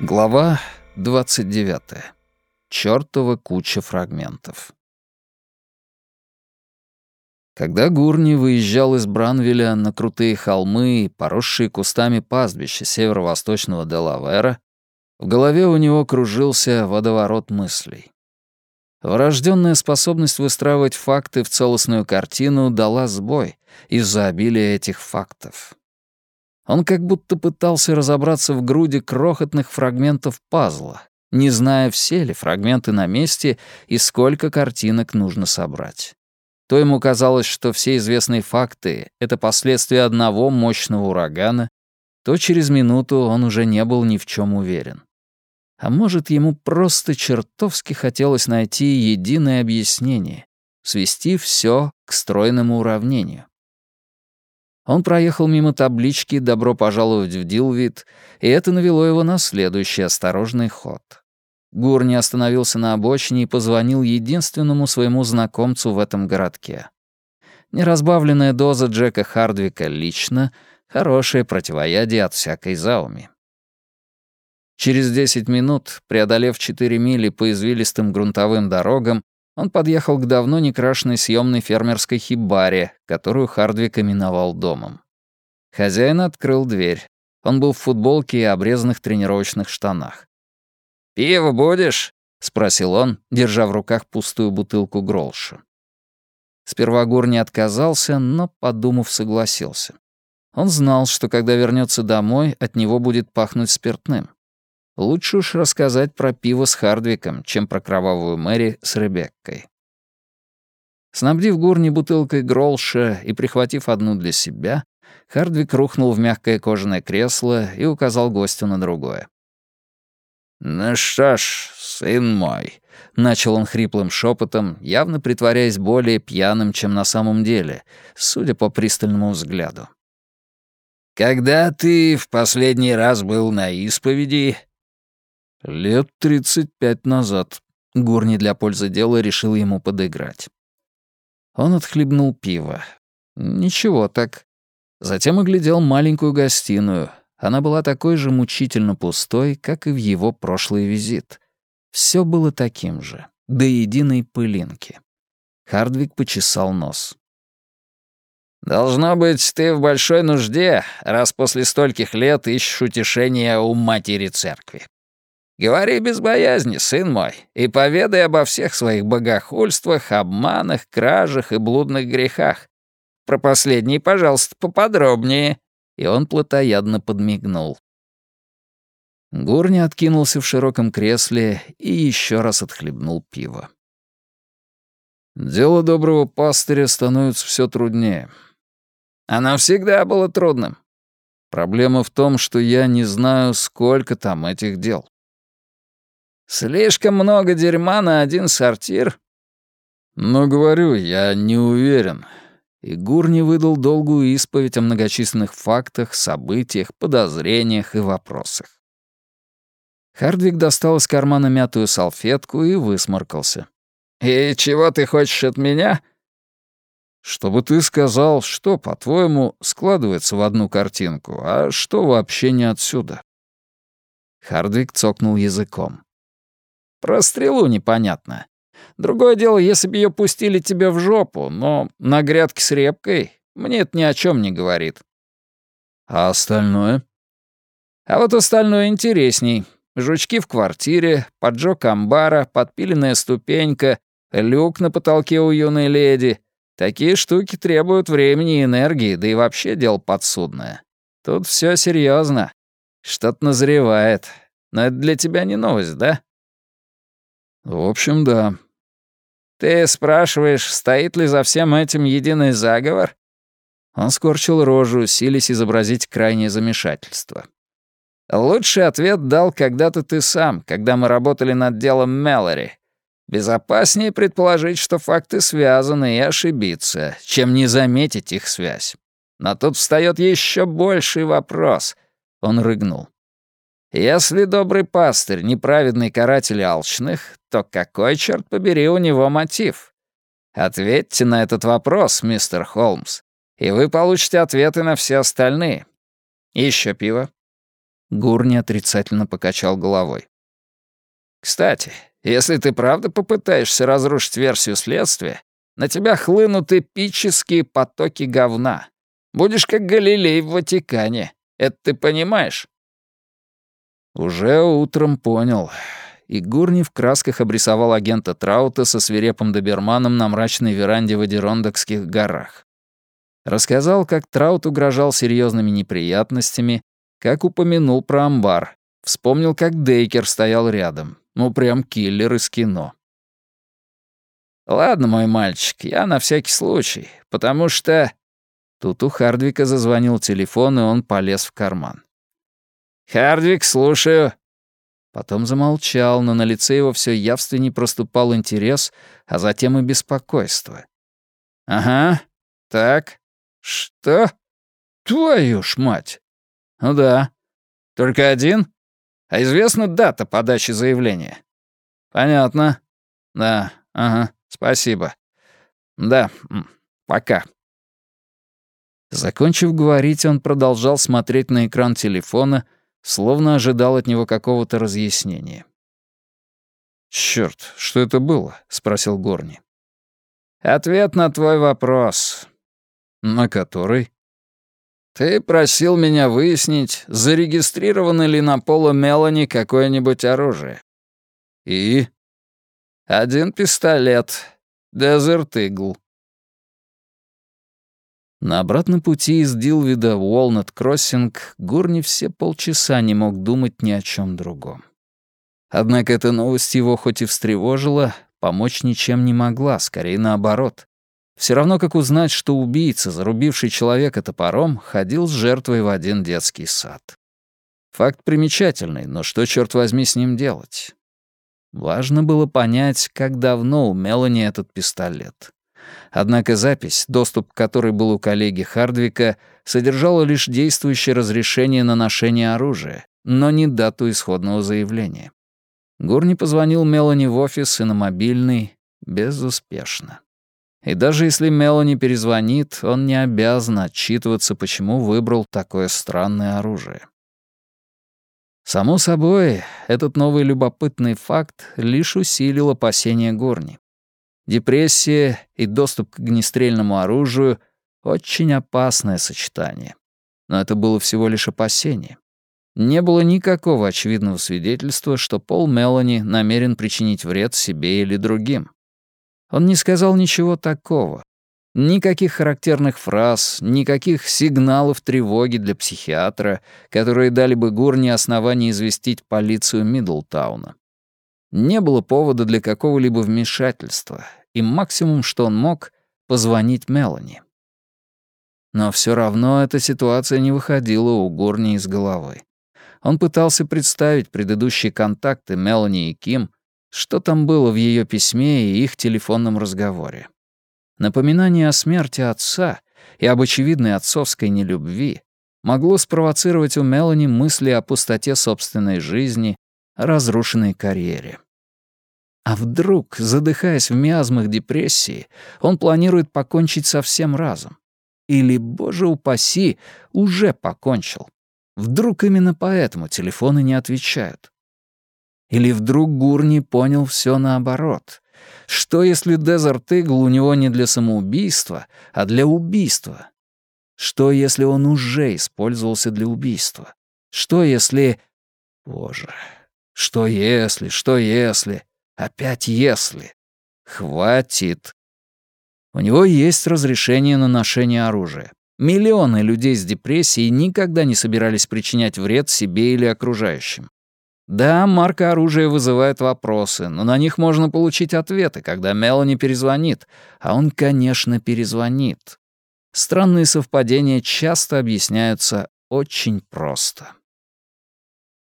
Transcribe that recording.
Глава 29. Чёртова куча фрагментов. Когда Гурни выезжал из Бранвиля на крутые холмы и поросшие кустами пастбища северо-восточного Делавера, в голове у него кружился водоворот мыслей. Врожденная способность выстраивать факты в целостную картину дала сбой из-за обилия этих фактов. Он как будто пытался разобраться в груди крохотных фрагментов пазла, не зная, все ли фрагменты на месте и сколько картинок нужно собрать. То ему казалось, что все известные факты — это последствия одного мощного урагана, то через минуту он уже не был ни в чем уверен. А может, ему просто чертовски хотелось найти единое объяснение, свести все к стройному уравнению. Он проехал мимо таблички «Добро пожаловать в Дилвид», и это навело его на следующий осторожный ход. Гурни остановился на обочине и позвонил единственному своему знакомцу в этом городке. Неразбавленная доза Джека Хардвика лично — хорошее противоядие от всякой зауми. Через 10 минут, преодолев 4 мили по извилистым грунтовым дорогам, он подъехал к давно некрашенной съемной фермерской хибаре, которую Хардвик именовал домом. Хозяин открыл дверь. Он был в футболке и обрезанных тренировочных штанах. «Пиво будешь?» — спросил он, держа в руках пустую бутылку Гролша. Сперва Гур не отказался, но, подумав, согласился. Он знал, что когда вернется домой, от него будет пахнуть спиртным. Лучше уж рассказать про пиво с Хардвиком, чем про кровавую Мэри с Ребеккой. Снабдив Гурни бутылкой Гролша и прихватив одну для себя, Хардвик рухнул в мягкое кожаное кресло и указал гостю на другое. «Ну что ж, сын мой», — начал он хриплым шепотом, явно притворяясь более пьяным, чем на самом деле, судя по пристальному взгляду. «Когда ты в последний раз был на исповеди, Лет тридцать пять назад. Гурни для пользы дела решил ему подыграть. Он отхлебнул пиво. Ничего так. Затем оглядел маленькую гостиную. Она была такой же мучительно пустой, как и в его прошлый визит. Все было таким же, до единой пылинки. Хардвик почесал нос. «Должно быть, ты в большой нужде, раз после стольких лет ищешь утешения у матери церкви. Говори без боязни, сын мой, и поведай обо всех своих богохульствах, обманах, кражах и блудных грехах. Про последний, пожалуйста, поподробнее». И он плотоядно подмигнул. Гурни откинулся в широком кресле и еще раз отхлебнул пиво. «Дело доброго пастыря становится все труднее. Оно всегда было трудным. Проблема в том, что я не знаю, сколько там этих дел. Слишком много дерьма на один сортир. Но говорю, я не уверен. И Гурни выдал долгую исповедь о многочисленных фактах, событиях, подозрениях и вопросах. Хардвик достал из кармана мятую салфетку и высморкался. «И чего ты хочешь от меня?» «Чтобы ты сказал, что, по-твоему, складывается в одну картинку, а что вообще не отсюда». Хардвик цокнул языком. Про стрелу непонятно. Другое дело, если бы ее пустили тебе в жопу, но на грядке с репкой мне это ни о чем не говорит. А остальное? А вот остальное интересней. Жучки в квартире, поджог амбара, подпиленная ступенька, люк на потолке у юной леди. Такие штуки требуют времени и энергии, да и вообще дело подсудное. Тут все серьезно. Что-то назревает. Но это для тебя не новость, да? «В общем, да». «Ты спрашиваешь, стоит ли за всем этим единый заговор?» Он скорчил рожу, силясь изобразить крайнее замешательство. «Лучший ответ дал когда-то ты сам, когда мы работали над делом Мэлори. Безопаснее предположить, что факты связаны, и ошибиться, чем не заметить их связь. Но тут встает еще больший вопрос». Он рыгнул. Если добрый пастырь — неправедный каратель алчных, то какой, черт побери, у него мотив? Ответьте на этот вопрос, мистер Холмс. И вы получите ответы на все остальные. Еще пиво?» Гурни отрицательно покачал головой. «Кстати, если ты правда попытаешься разрушить версию следствия, на тебя хлынут эпические потоки говна. Будешь как Галилей в Ватикане. Это ты понимаешь?» Уже утром понял. И Гурни в красках обрисовал агента Траута со свирепым доберманом на мрачной веранде в Адерондокских горах. Рассказал, как Траут угрожал серьезными неприятностями, как упомянул про амбар, вспомнил, как Дейкер стоял рядом. Ну, прям киллер из кино. «Ладно, мой мальчик, я на всякий случай, потому что...» Тут у Хардвика зазвонил телефон, и он полез в карман. «Хардвик, слушаю». Потом замолчал, но на лице его все явственней проступал интерес, а затем и беспокойство. «Ага, так, что? Твою ж мать!» «Ну да. Только один? А известна дата подачи заявления?» «Понятно. Да, ага, спасибо. Да, пока». Закончив говорить, он продолжал смотреть на экран телефона, словно ожидал от него какого-то разъяснения. «Чёрт, что это было?» — спросил Горни. «Ответ на твой вопрос». «На который?» «Ты просил меня выяснить, зарегистрировано ли на Пола Мелани какое-нибудь оружие». «И?» «Один пистолет. Дезерт Игл». На обратном пути из Дилвида в Уолнет Кроссинг Гурни все полчаса не мог думать ни о чем другом. Однако эта новость его хоть и встревожила, помочь ничем не могла, скорее наоборот. Все равно, как узнать, что убийца, зарубивший человека топором, ходил с жертвой в один детский сад. Факт примечательный, но что, черт возьми, с ним делать? Важно было понять, как давно у Мелани этот пистолет. Однако запись, доступ к которой был у коллеги Хардвика, содержала лишь действующее разрешение на ношение оружия, но не дату исходного заявления. Гурни позвонил Мелани в офис и на мобильный безуспешно. И даже если Мелани перезвонит, он не обязан отчитываться, почему выбрал такое странное оружие. Само собой, этот новый любопытный факт лишь усилил опасения Горни. Депрессия и доступ к огнестрельному оружию — очень опасное сочетание. Но это было всего лишь опасение. Не было никакого очевидного свидетельства, что Пол Мелани намерен причинить вред себе или другим. Он не сказал ничего такого. Никаких характерных фраз, никаких сигналов тревоги для психиатра, которые дали бы Гурни основание известить полицию Мидлтауна. Не было повода для какого-либо вмешательства, и максимум, что он мог, — позвонить Мелани. Но все равно эта ситуация не выходила у Горни из головы. Он пытался представить предыдущие контакты Мелани и Ким, что там было в ее письме и их телефонном разговоре. Напоминание о смерти отца и об очевидной отцовской нелюбви могло спровоцировать у Мелани мысли о пустоте собственной жизни, разрушенной карьере. А вдруг, задыхаясь в миазмах депрессии, он планирует покончить со всем разом? Или, боже упаси, уже покончил? Вдруг именно поэтому телефоны не отвечают? Или вдруг Гурни понял все наоборот? Что если Дезерт Игл у него не для самоубийства, а для убийства? Что если он уже использовался для убийства? Что если... Боже, что если, что если... Опять если. Хватит. У него есть разрешение на ношение оружия. Миллионы людей с депрессией никогда не собирались причинять вред себе или окружающим. Да, марка оружия вызывает вопросы, но на них можно получить ответы, когда Мелани перезвонит, а он, конечно, перезвонит. Странные совпадения часто объясняются очень просто.